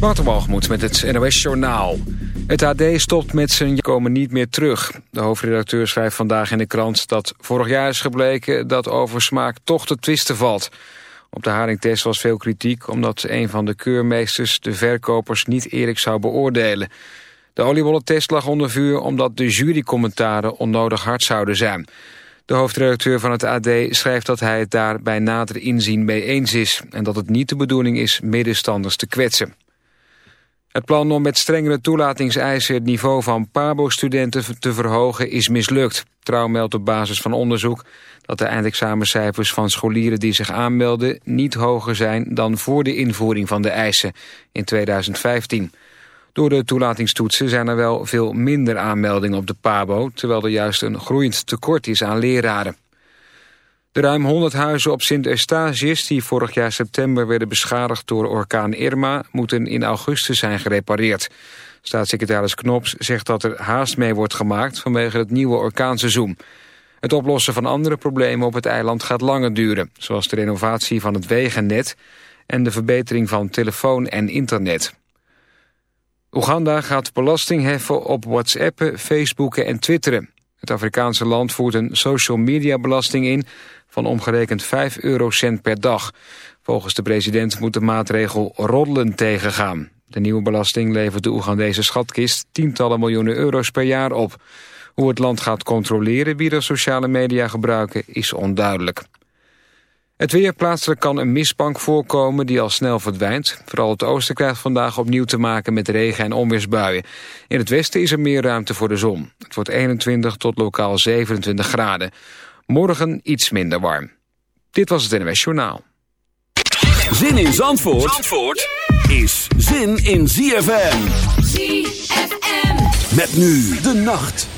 Waterwalgemoed met het NOS Journaal. Het AD stopt met zijn komen niet meer terug. De hoofdredacteur schrijft vandaag in de krant dat vorig jaar is gebleken... dat over smaak toch te twisten valt. Op de haringtest was veel kritiek omdat een van de keurmeesters... de verkopers niet eerlijk zou beoordelen. De oliebollentest lag onder vuur omdat de jurycommentaren onnodig hard zouden zijn... De hoofdredacteur van het AD schrijft dat hij het daar bij nader inzien mee eens is... en dat het niet de bedoeling is middenstanders te kwetsen. Het plan om met strengere toelatingseisen het niveau van PABO-studenten te verhogen is mislukt. Trouw meldt op basis van onderzoek dat de eindexamencijfers van scholieren die zich aanmelden niet hoger zijn dan voor de invoering van de eisen in 2015. Door de toelatingstoetsen zijn er wel veel minder aanmeldingen op de PABO... terwijl er juist een groeiend tekort is aan leraren. De ruim 100 huizen op Sint Eustatius die vorig jaar september werden beschadigd door orkaan Irma moeten in augustus zijn gerepareerd. Staatssecretaris Knops zegt dat er haast mee wordt gemaakt vanwege het nieuwe orkaanseizoen. Het oplossen van andere problemen op het eiland gaat langer duren, zoals de renovatie van het wegennet en de verbetering van telefoon en internet. Oeganda gaat belasting heffen op whatsappen, facebooken en twitteren. Het Afrikaanse land voert een social media belasting in van omgerekend 5 eurocent per dag. Volgens de president moet de maatregel roddelen tegengaan. De nieuwe belasting levert de Oegandese schatkist tientallen miljoenen euro's per jaar op. Hoe het land gaat controleren wie de sociale media gebruiken is onduidelijk. Het weer plaatselijk kan een mistbank voorkomen die al snel verdwijnt. Vooral het oosten krijgt vandaag opnieuw te maken met regen- en onweersbuien. In het westen is er meer ruimte voor de zon. Het wordt 21 tot lokaal 27 graden. Morgen iets minder warm. Dit was het NWS Journaal. Zin in Zandvoort, Zandvoort is zin in ZFM. ZFM. Met nu de nacht.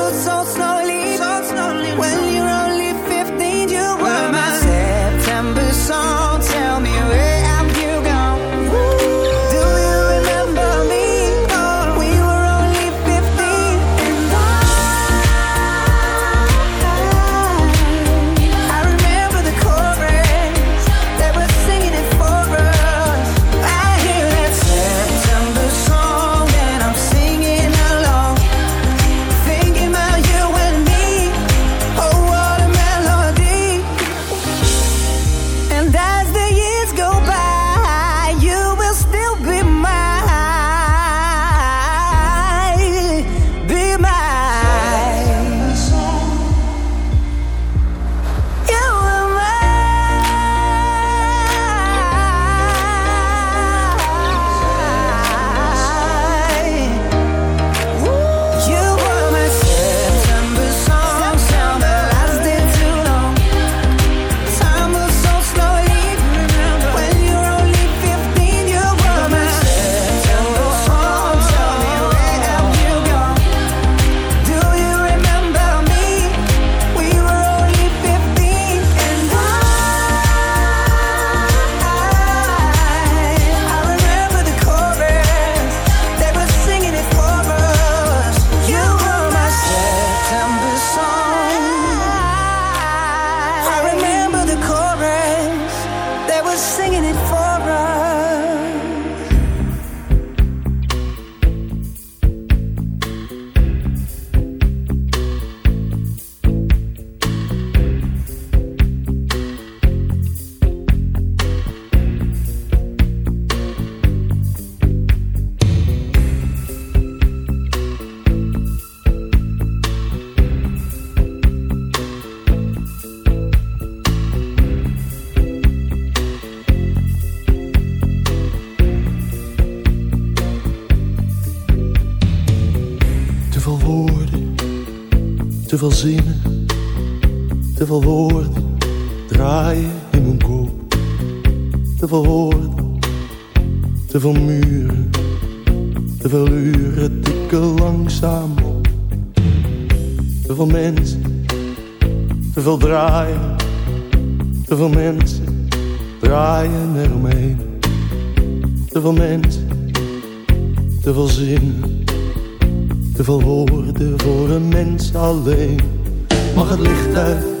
te veel woorden draaien in mijn kop. Te veel woorden, te veel muren, te veel uren tikken langzaam op. Te veel mensen, te veel draaien, te veel mensen draaien eromheen. Te veel mensen, te veel zinnen. Te veel woorden voor een mens alleen. Mag het licht uit?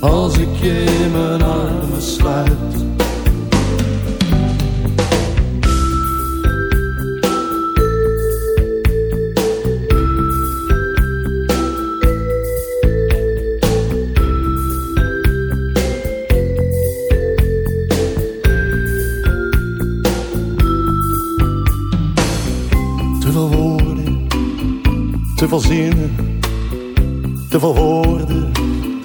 als ik je in mijn armen sluit. Te veel te veel te veel woorden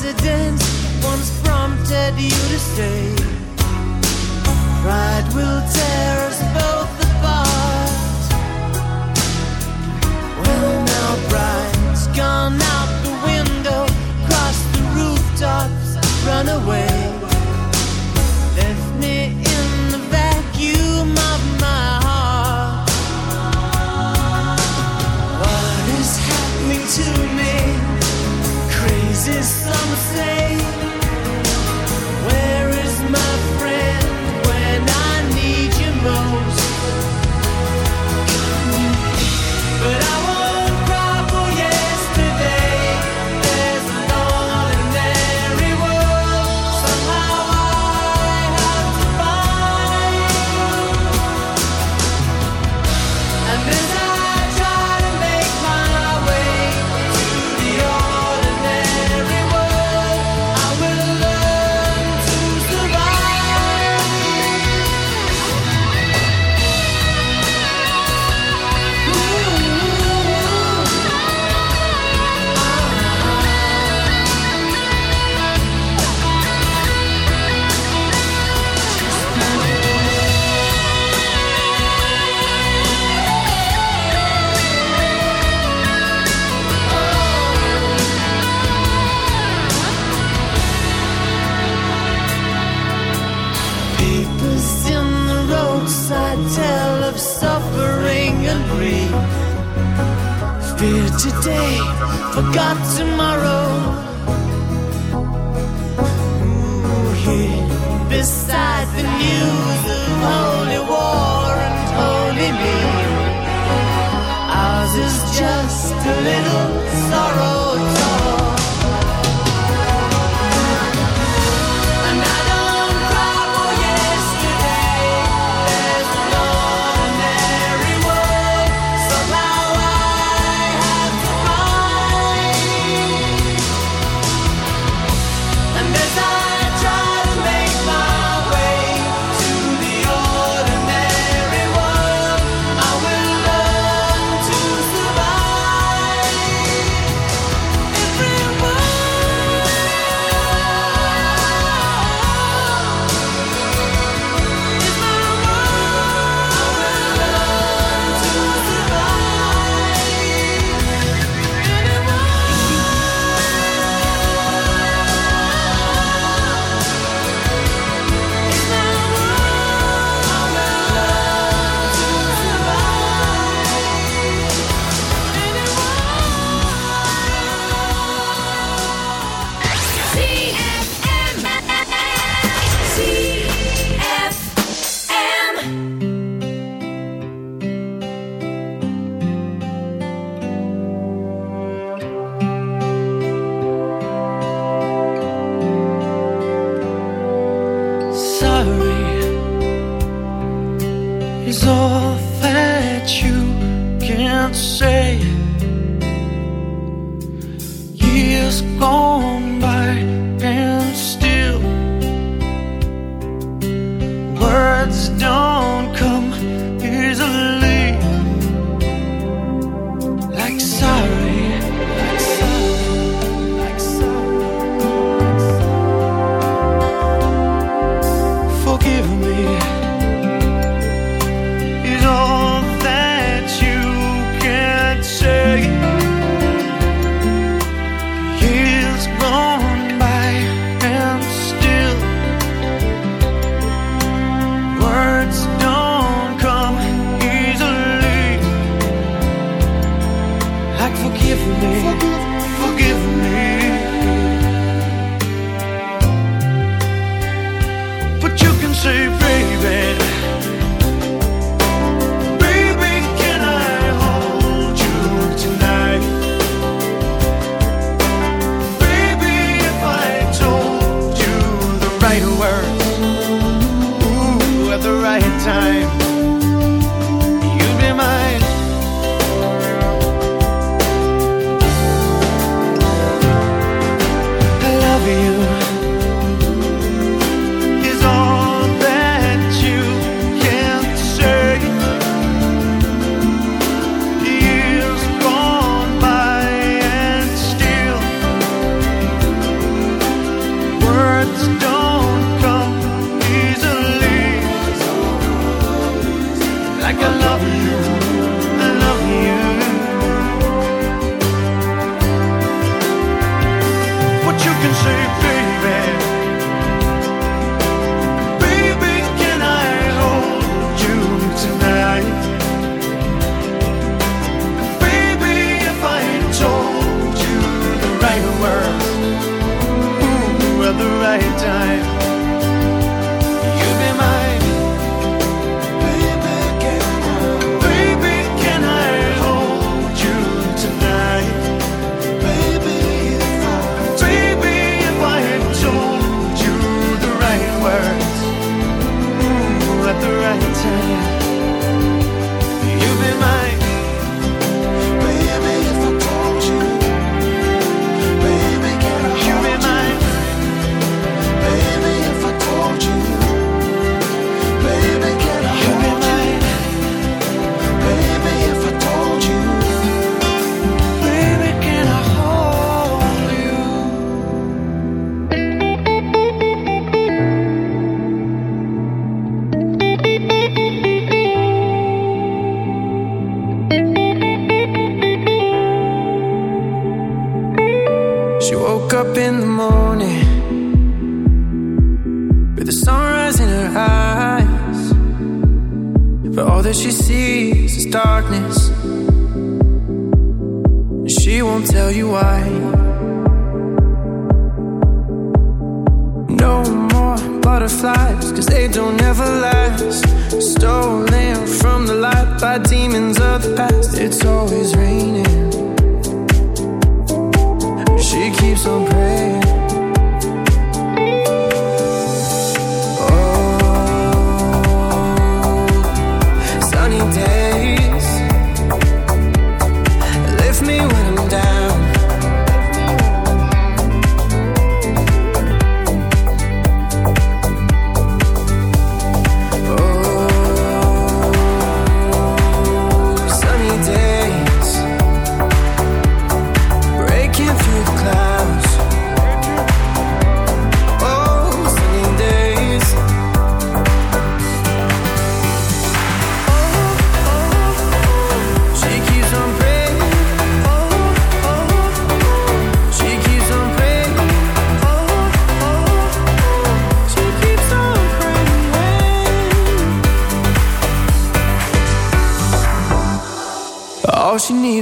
accident once prompted you to stay. Pride will tear forgot tomorrow.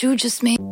You just made.